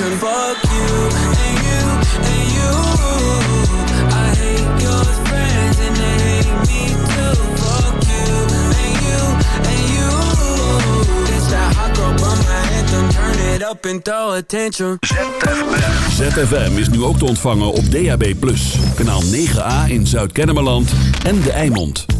attention. Fuck you and you and you. I hate your friends and they hate me too. Fuck you and you and you. This that hot girl bummer anthem. Turn it up and throw attention. ZFM is nu ook te ontvangen op DAB+. Kanaal 9A in Zuid-Kennemerland en De Eimond.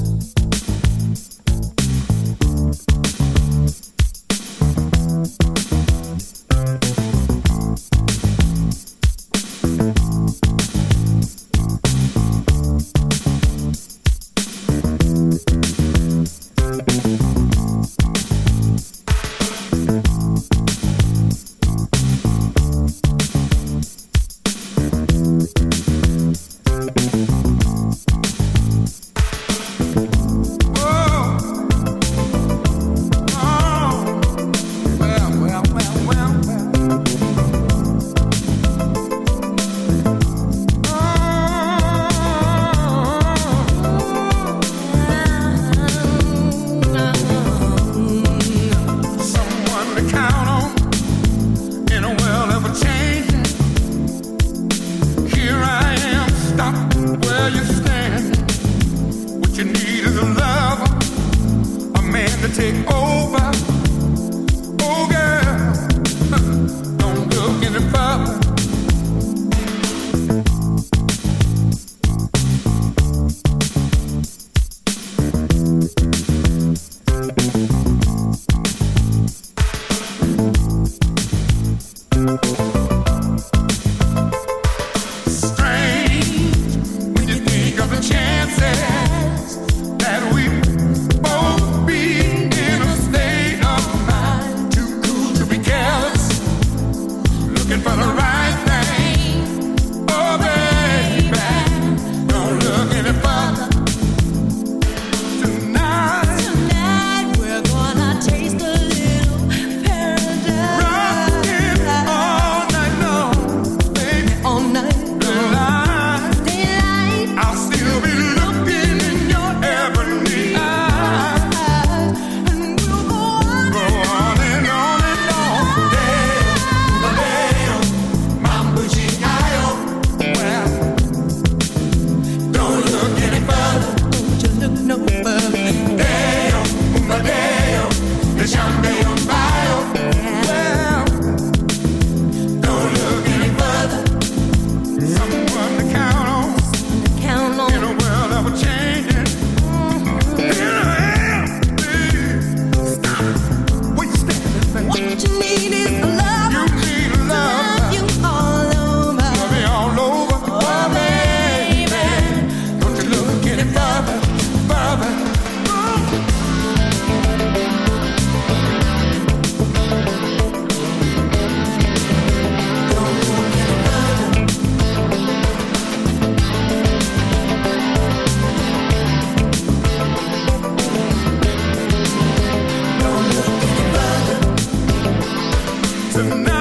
tonight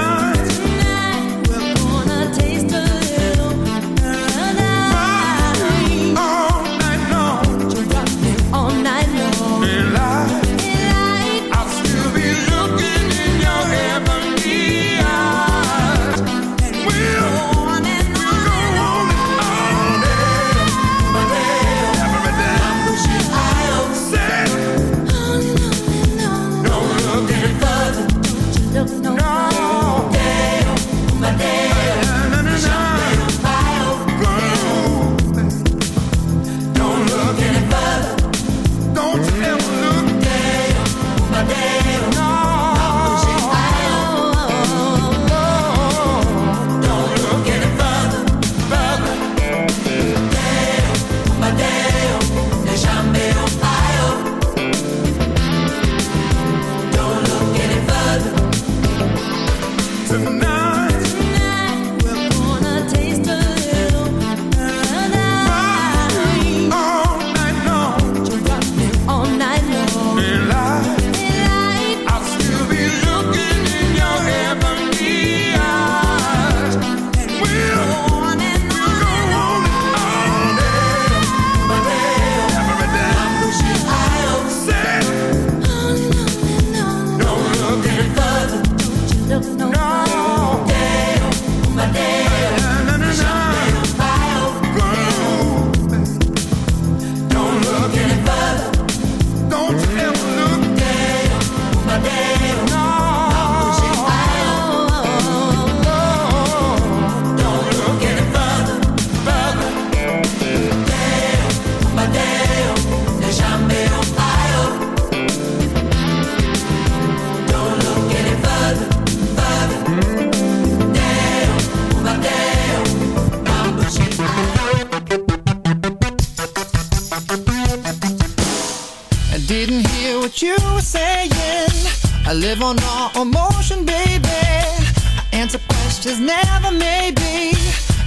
live on raw emotion, baby. I answer questions never maybe.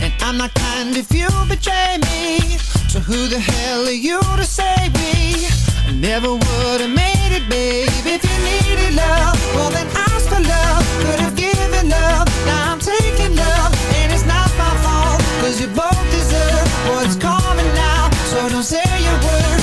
And I'm not kind if you betray me. So who the hell are you to save me? I never would have made it, babe. If you needed love, well then ask for love. Could have given love, now I'm taking love. And it's not my fault, cause you both deserve what's coming now. So don't say your word.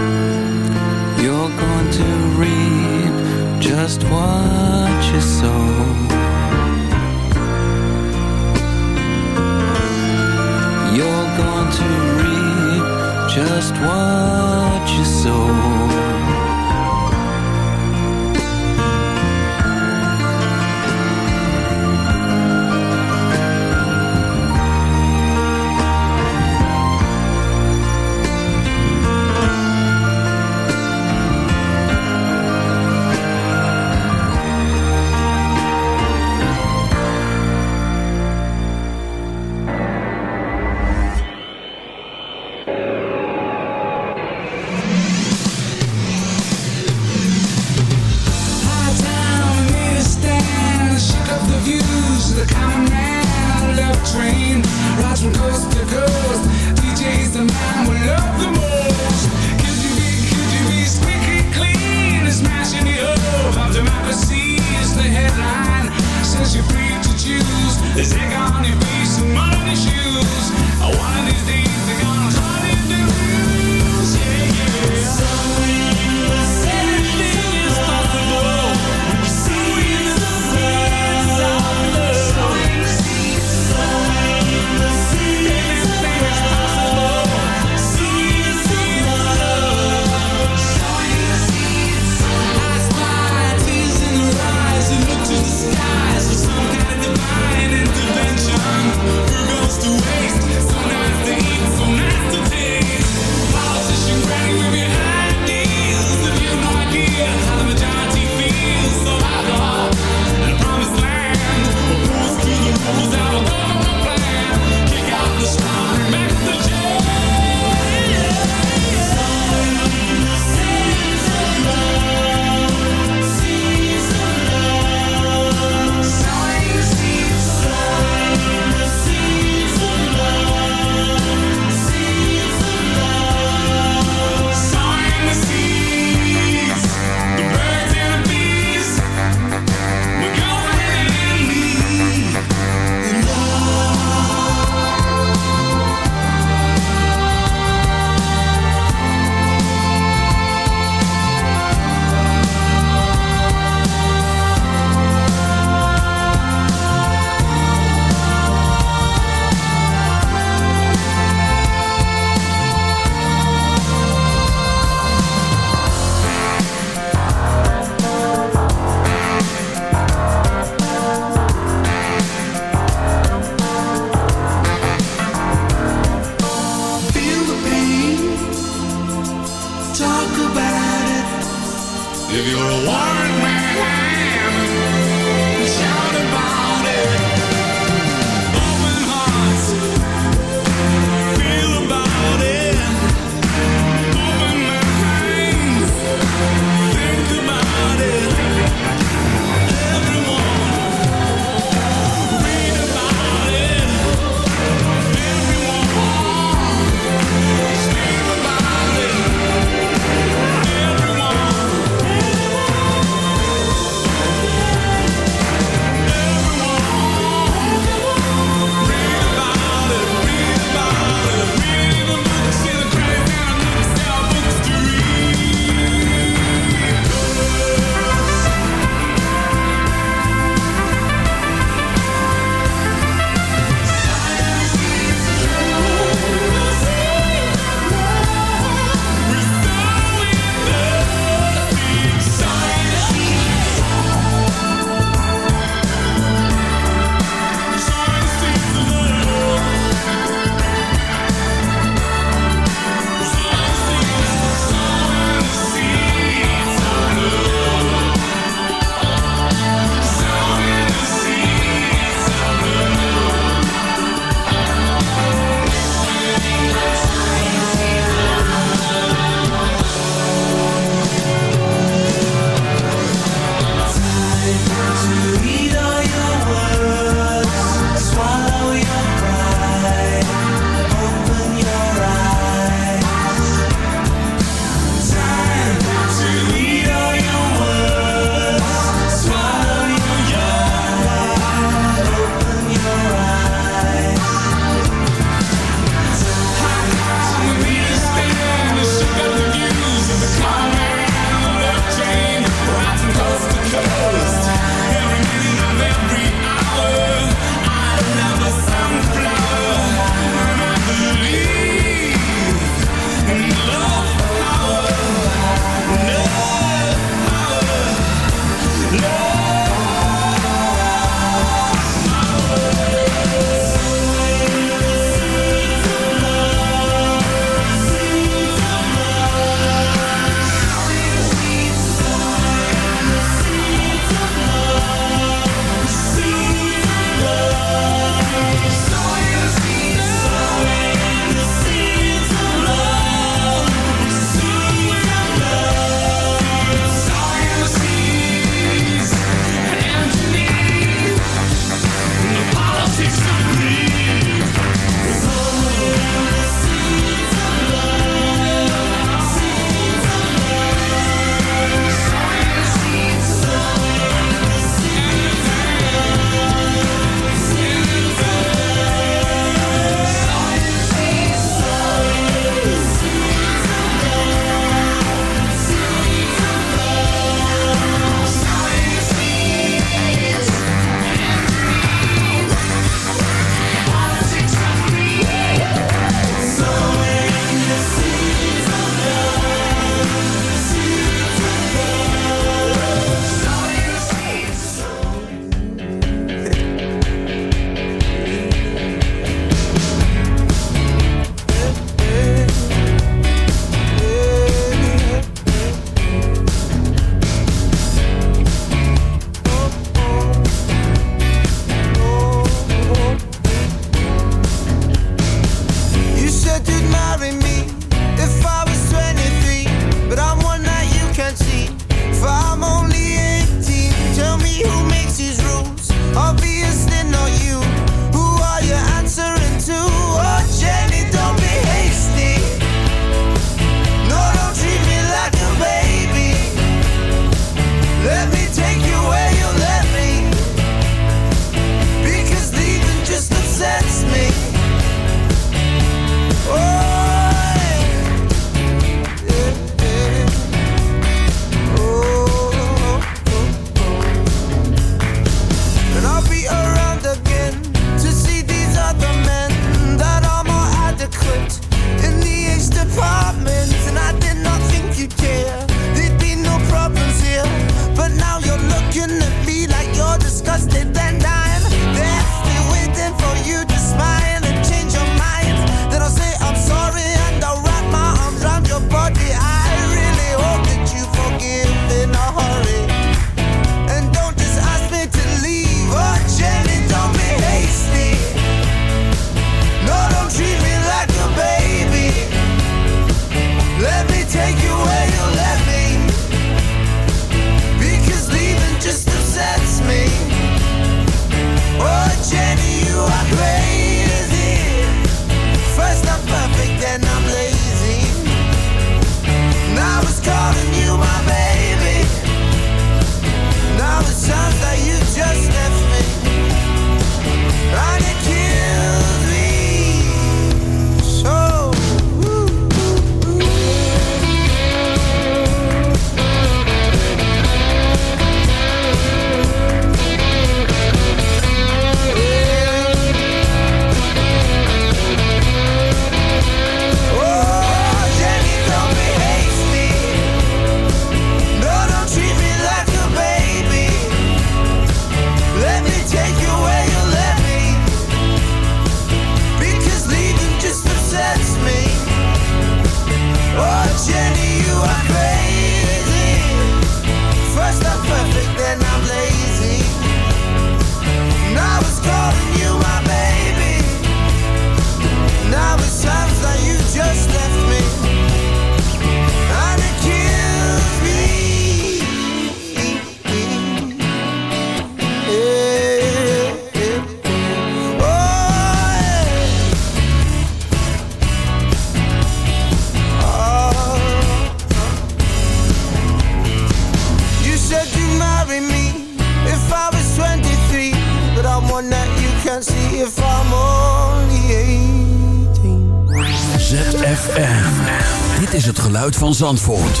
geluid van Zandvoort.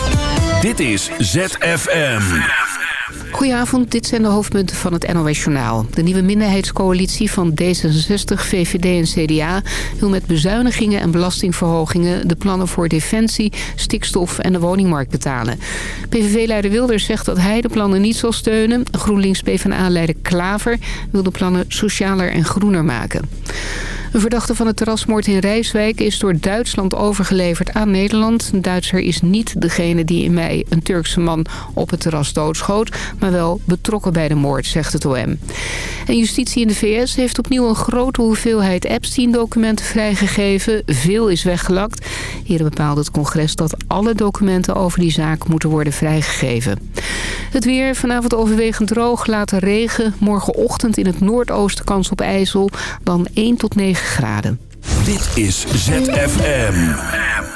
Dit is ZFM. Goedenavond, dit zijn de hoofdpunten van het NOS Journaal. De nieuwe minderheidscoalitie van D66, VVD en CDA... wil met bezuinigingen en belastingverhogingen... de plannen voor defensie, stikstof en de woningmarkt betalen. PVV-leider Wilders zegt dat hij de plannen niet zal steunen. GroenLinks-PVDA-leider Klaver wil de plannen socialer en groener maken. De verdachte van het terrasmoord in Rijswijk is door Duitsland overgeleverd aan Nederland. Een Duitser is niet degene die in mei een Turkse man op het terras doodschoot... maar wel betrokken bij de moord, zegt het OM. En justitie in de VS heeft opnieuw een grote hoeveelheid Epstein-documenten vrijgegeven. Veel is weggelakt. Hier bepaalde het congres dat alle documenten over die zaak moeten worden vrijgegeven. Het weer vanavond overwegend droog, later regen. Morgenochtend in het noordoosten kans op IJssel. Dan 1 tot 9 graden. Dit is ZFM.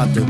pato.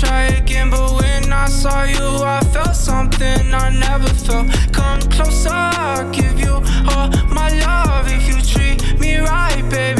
try again, but when I saw you, I felt something I never felt. Come closer, I'll give you all my love if you treat me right, baby.